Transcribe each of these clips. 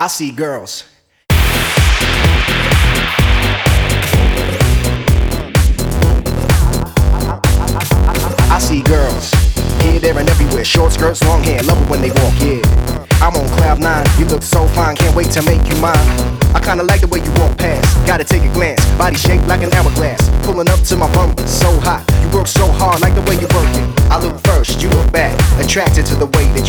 I see girls. I see girls here, there, and everywhere. Short skirts, long hair, love it when they walk. Yeah, I'm on cloud nine. You look so fine, can't wait to make you mine. I kinda like the way you walk past. Gotta take a glance. Body shaped like an hourglass. Pulling up to my bumper, so hot. You work so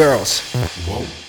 girls. Whoa.